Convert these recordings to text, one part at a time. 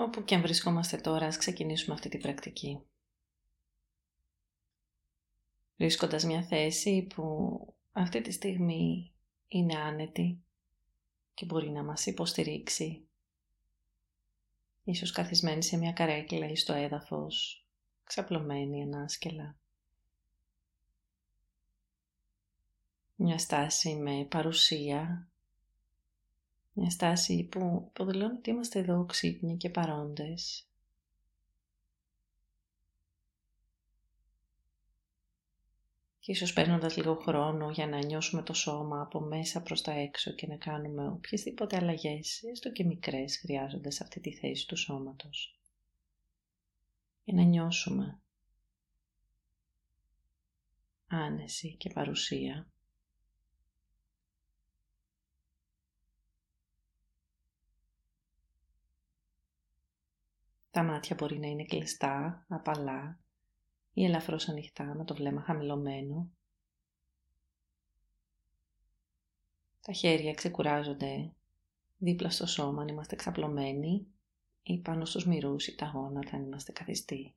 Όπου και αν βρισκόμαστε τώρα, ας ξεκινήσουμε αυτή την πρακτική. Βρίσκοντας μια θέση που αυτή τη στιγμή είναι άνετη και μπορεί να μας υποστηρίξει. Ίσως καθισμένη σε μια καρέκλα ή στο έδαφος, ξαπλωμένη ανάσκελα. Μια στάση με παρουσία μια στάση που υποδηλώνει ότι είμαστε εδώ ξύπνοι και παρόντες. Και ίσως παίρνοντας λίγο χρόνο για να νιώσουμε το σώμα από μέσα προς τα έξω και να κάνουμε οποιασδήποτε αλλαγές, έστω και μικρές, χρειάζονται σε αυτή τη θέση του σώματος. Για να νιώσουμε άνεση και παρουσία. Τα μάτια μπορεί να είναι κλειστά, απαλά ή ελαφρώς ανοιχτά με το βλέμμα χαμηλωμένο. Τα χέρια ξεκουράζονται δίπλα στο σώμα αν είμαστε ξαπλωμένοι ή πάνω στους μυρούς ή τα γόνατα αν είμαστε καθιστοί.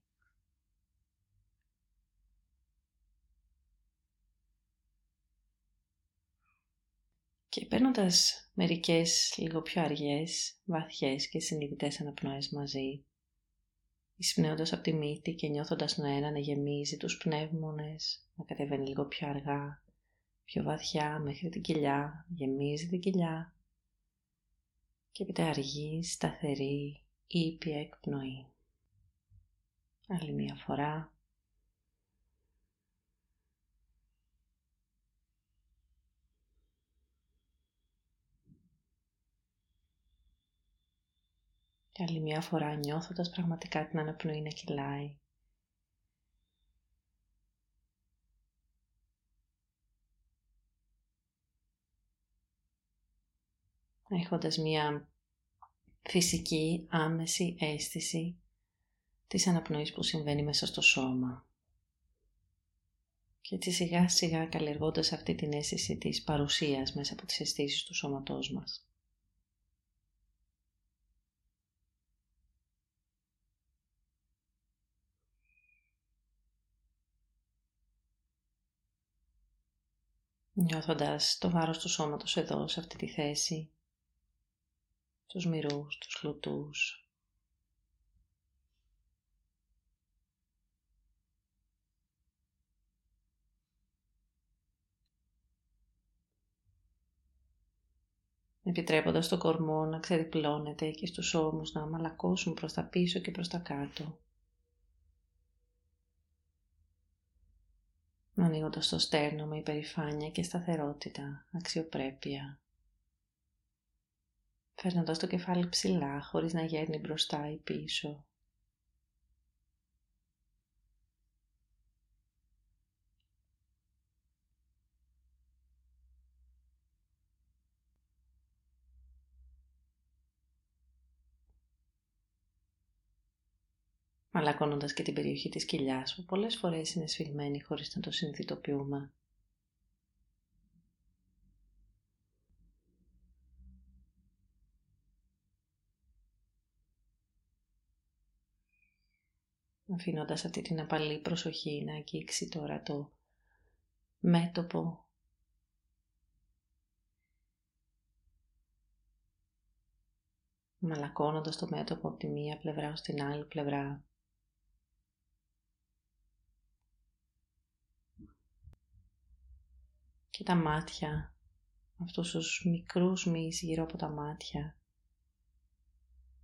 Και παίρνοντας μερικές λίγο πιο αργές, βαθιές και συνειδητές αναπνοές μαζί, εισπνέοντας από τη μύτη και νιώθοντας τον αέρα να γεμίζει τους πνεύμονες, να κατεβαίνει λίγο πιο αργά, πιο βαθιά μέχρι την κοιλιά, γεμίζει την κοιλιά και έπειτα αργή, σταθερή, ήπια εκπνοή. Άλλη μία φορά. Και άλλη μια φορά νιώθοντας πραγματικά την αναπνοή να κυλάει. Έχοντας μια φυσική άμεση αίσθηση της αναπνοής που συμβαίνει μέσα στο σώμα. Και έτσι σιγά σιγά καλλιεργώντας αυτή την αίσθηση της παρουσίας μέσα από τις αισθήσεις του σώματός μας. Νιώθοντας το βάρος του σώματος εδώ, σε αυτή τη θέση, τους μυρούς, τους λουτούς. Επιτρέποντας το κορμό να ξεδιπλώνεται και στους ώμους να μαλακώσουν προς τα πίσω και προς τα κάτω. Ανοίγοντα το στέρνο με υπερηφάνεια και σταθερότητα, αξιοπρέπεια. Φέρνοντας το κεφάλι ψηλά χωρίς να γέρνει μπροστά ή πίσω. Μαλακώνοντας και την περιοχή της κοιλιάς που πολλές φορές είναι σφιγμένη χωρίς να το συνειδητοποιούμε. αφήνοντας αυτή την απαλή προσοχή να αγγίξει τώρα το μέτωπο μαλακώνοντας το μέτωπο από τη μία πλευρά ως την άλλη πλευρά και τα μάτια, αυτούς τους μικρούς μυς γύρω από τα μάτια.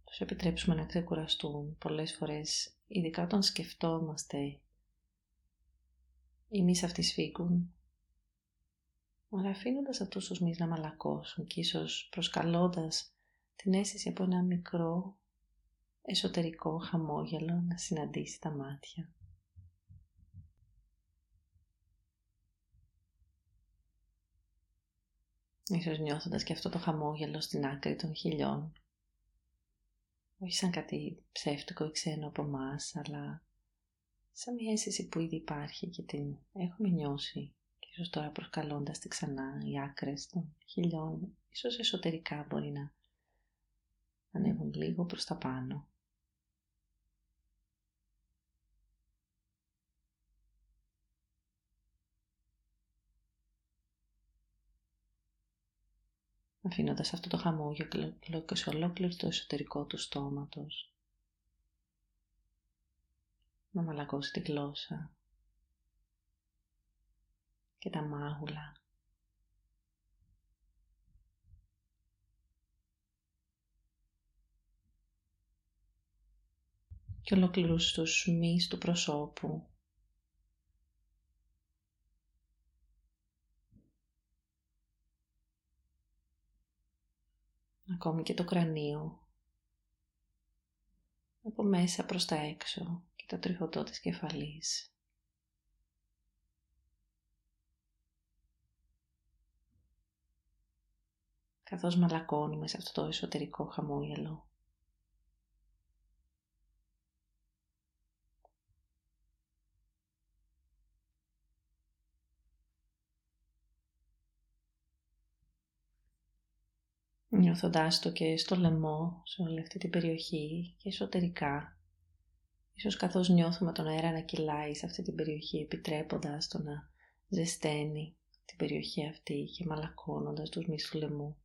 Τους επιτρέψουμε να ξεκουραστούν πολλές φορές, ειδικά όταν σκεφτόμαστε. Οι μυς αυτοί σφίγγουν, αλλά αφήνοντας αυτούς τους μυς να μαλακώσουν και ίσως προσκαλώντας την αίσθηση από ένα μικρό εσωτερικό χαμόγελο να συναντήσει τα μάτια. Ίσως νιώθοντας και αυτό το χαμόγελο στην άκρη των χιλιών. Όχι σαν κάτι ψεύτικο ή ξένο από εμάς, αλλά σαν μια αίσθηση που ήδη υπάρχει και την έχουμε νιώσει και ίσως τώρα προσκαλώντας τη ξανά οι άκρες των χιλιών, ίσως εσωτερικά μπορεί να ανέβουν λίγο προς τα πάνω αφήνοντας αυτό το χαμόγελο και σε ολόκληρο το εσωτερικό του στόματος. Να μαλακώσει τη γλώσσα και τα μάγουλα. Και ολοκληρούς τους μυς του προσώπου ακόμη και το κρανίο από μέσα προς τα έξω και το τριχωτό της κεφαλής. καθώς μαλακώνουμε σε αυτό το εσωτερικό χαμόγελο. Νιώθοντάς το και στο λαιμό, σε όλη αυτή την περιοχή και εσωτερικά. Ίσως καθώς νιώθουμε τον αέρα να κυλάει σε αυτή την περιοχή, επιτρέποντας το να ζεσταίνει την περιοχή αυτή και μαλακώνοντας τους μυς του λαιμού.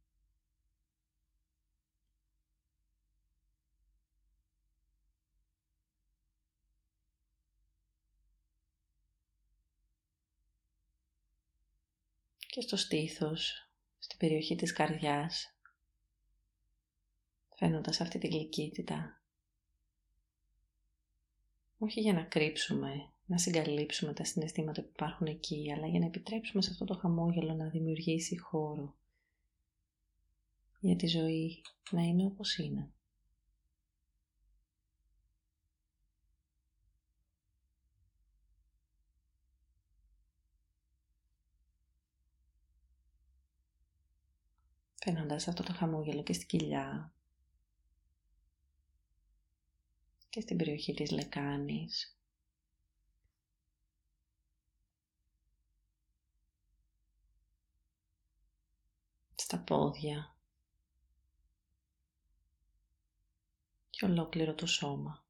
Και στο στήθος, στην περιοχή της καρδιάς, φαίνοντας αυτή τη γλυκύτητα. Όχι για να κρύψουμε, να συγκαλύψουμε τα συναισθήματα που υπάρχουν εκεί, αλλά για να επιτρέψουμε σε αυτό το χαμόγελο να δημιουργήσει χώρο για τη ζωή να είναι όπως είναι. Φαίνοντας αυτό το χαμόγελο και στην κοιλιά, και στην περιοχή της λεκάνης. Στα πόδια και ολόκληρο το σώμα.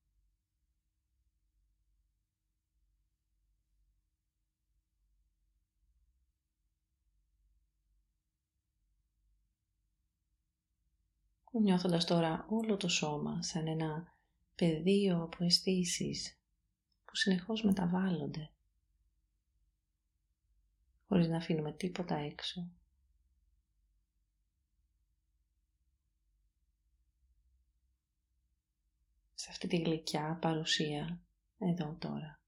Νιώθοντας τώρα όλο το σώμα σαν ένα πεδίο από αισθήσει που συνεχώς μεταβάλλονται χωρίς να αφήνουμε τίποτα έξω. Σε αυτή τη γλυκιά παρουσία εδώ τώρα.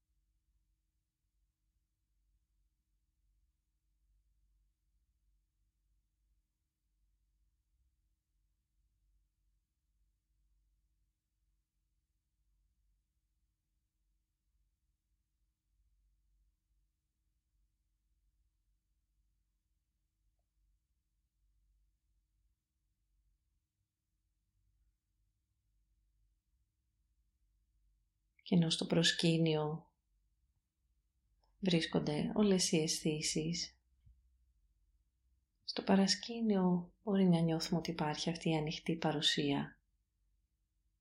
Και ενώ στο προσκήνιο βρίσκονται όλες οι αισθήσεις. Στο παρασκήνιο μπορεί να νιώθουμε ότι υπάρχει αυτή η ανοιχτή παρουσία.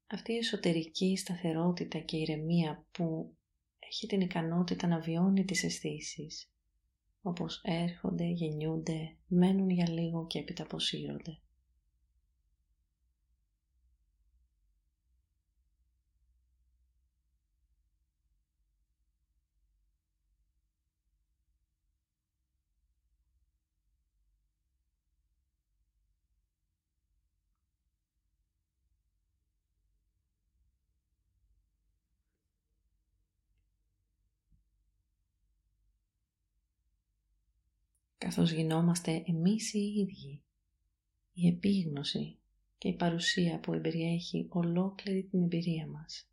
Αυτή η εσωτερική σταθερότητα και ηρεμία που έχει την ικανότητα να βιώνει τις αισθήσεις, όπως έρχονται, γεννιούνται, μένουν για λίγο και έπειτα αποσύρονται. Καθώς γινόμαστε εμείς οι ίδιοι. Η επίγνωση και η παρουσία που εμπεριέχει ολόκληρη την εμπειρία μας.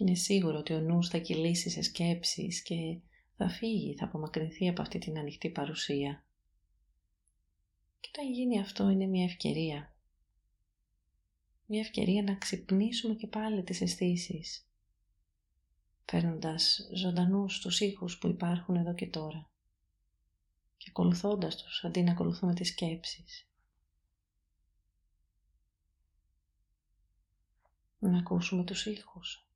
Και είναι σίγουρο ότι ο νους θα κυλήσει σε σκέψεις και θα φύγει, θα απομακρυνθεί από αυτή την ανοιχτή παρουσία. Και όταν γίνει αυτό είναι μια ευκαιρία. Μια ευκαιρία να ξυπνήσουμε και πάλι τις αισθήσεις, φέρνοντας ζωντανούς τους ήχους που υπάρχουν εδώ και τώρα και ακολουθώντας τους αντί να ακολουθούμε τις σκέψεις. Να ακούσουμε τους ήχους.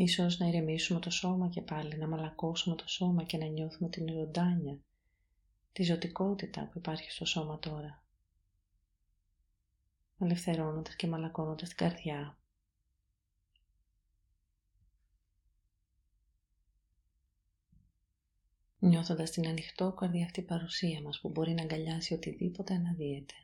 Ίσως να ηρεμήσουμε το σώμα και πάλι, να μαλακώσουμε το σώμα και να νιώθουμε την ζωντάνια, τη ζωτικότητα που υπάρχει στο σώμα τώρα. Ελευθερώνοντας και μαλακώνοντας την καρδιά. Νιώθοντας την ανοιχτό αυτή παρουσία μας που μπορεί να αγκαλιάσει οτιδήποτε αναδύεται.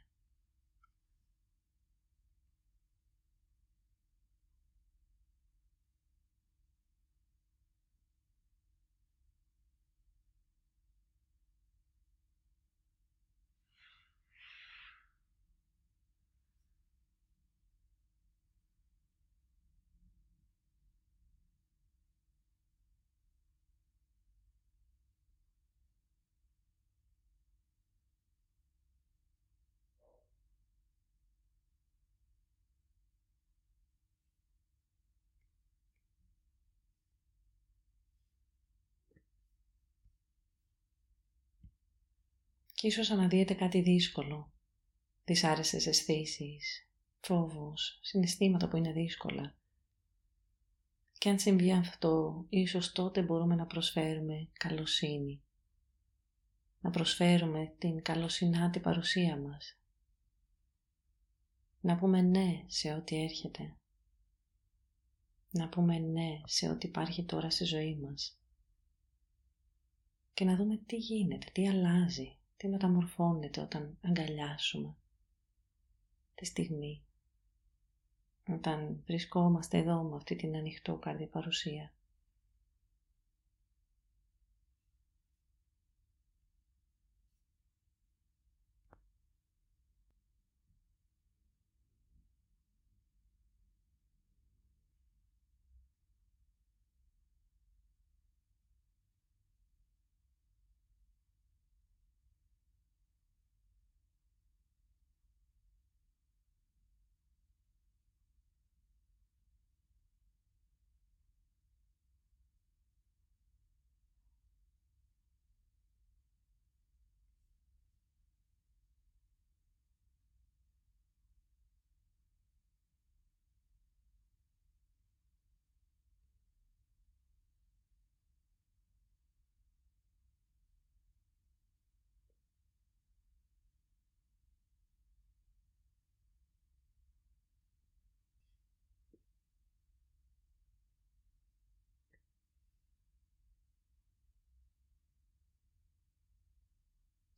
Και ίσως αναδύεται κάτι δύσκολο, δυσάρεστες αισθήσεις, φόβος, συναισθήματα που είναι δύσκολα. Και αν συμβεί αυτό, ίσως τότε μπορούμε να προσφέρουμε καλοσύνη. Να προσφέρουμε την καλοσυνάτη παρουσία μας. Να πούμε ναι σε ό,τι έρχεται. Να πούμε ναι σε ό,τι υπάρχει τώρα στη ζωή μας. Και να δούμε τι γίνεται, τι αλλάζει, τι μεταμορφώνεται όταν αγκαλιάσουμε τη στιγμή όταν βρισκόμαστε εδώ με αυτή την ανοιχτό καρδιά παρουσία.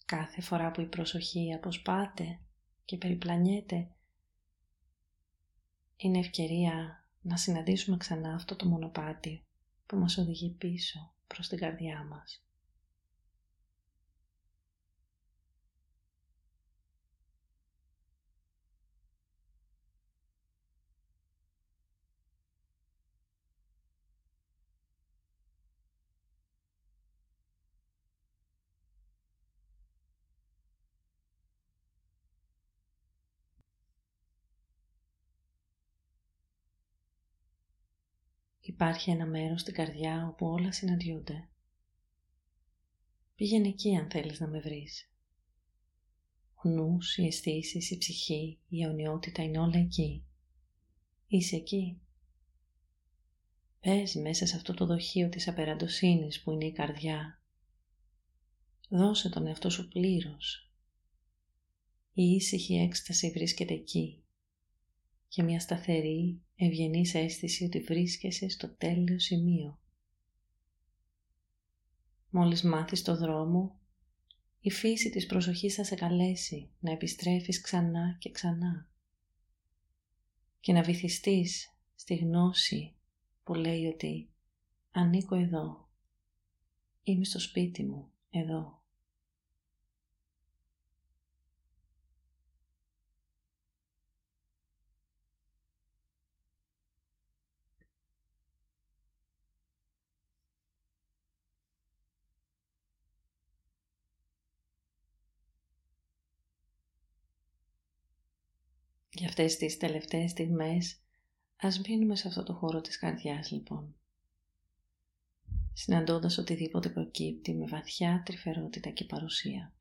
Κάθε φορά που η προσοχή αποσπάται και περιπλανιέται, είναι ευκαιρία να συναντήσουμε ξανά αυτό το μονοπάτι που μας οδηγεί πίσω προς την καρδιά μας. Υπάρχει ένα μέρος στην καρδιά όπου όλα συναντιούνται. Πήγαινε εκεί αν θέλεις να με βρεις. Ο νους, οι αισθήσεις, η ψυχή, η αιωνιότητα είναι όλα εκεί. Είσαι εκεί. Πες μέσα σε αυτό το δοχείο της απεραντοσύνης που είναι η καρδιά. Δώσε τον εαυτό σου πλήρως. Η ήσυχη έκσταση βρίσκεται εκεί και μια σταθερή, ευγενής αίσθηση ότι βρίσκεσαι στο τέλειο σημείο. Μόλις μάθεις το δρόμο, η φύση της προσοχής θα σε καλέσει να επιστρέφεις ξανά και ξανά και να βυθιστείς στη γνώση που λέει ότι ανήκω εδώ, είμαι στο σπίτι μου, εδώ. Για αυτές τις τελευταίες στιγμές ας μείνουμε σε αυτό το χώρο της καρδιάς λοιπόν. Συναντώντας οτιδήποτε προκύπτει με βαθιά τρυφερότητα και παρουσία.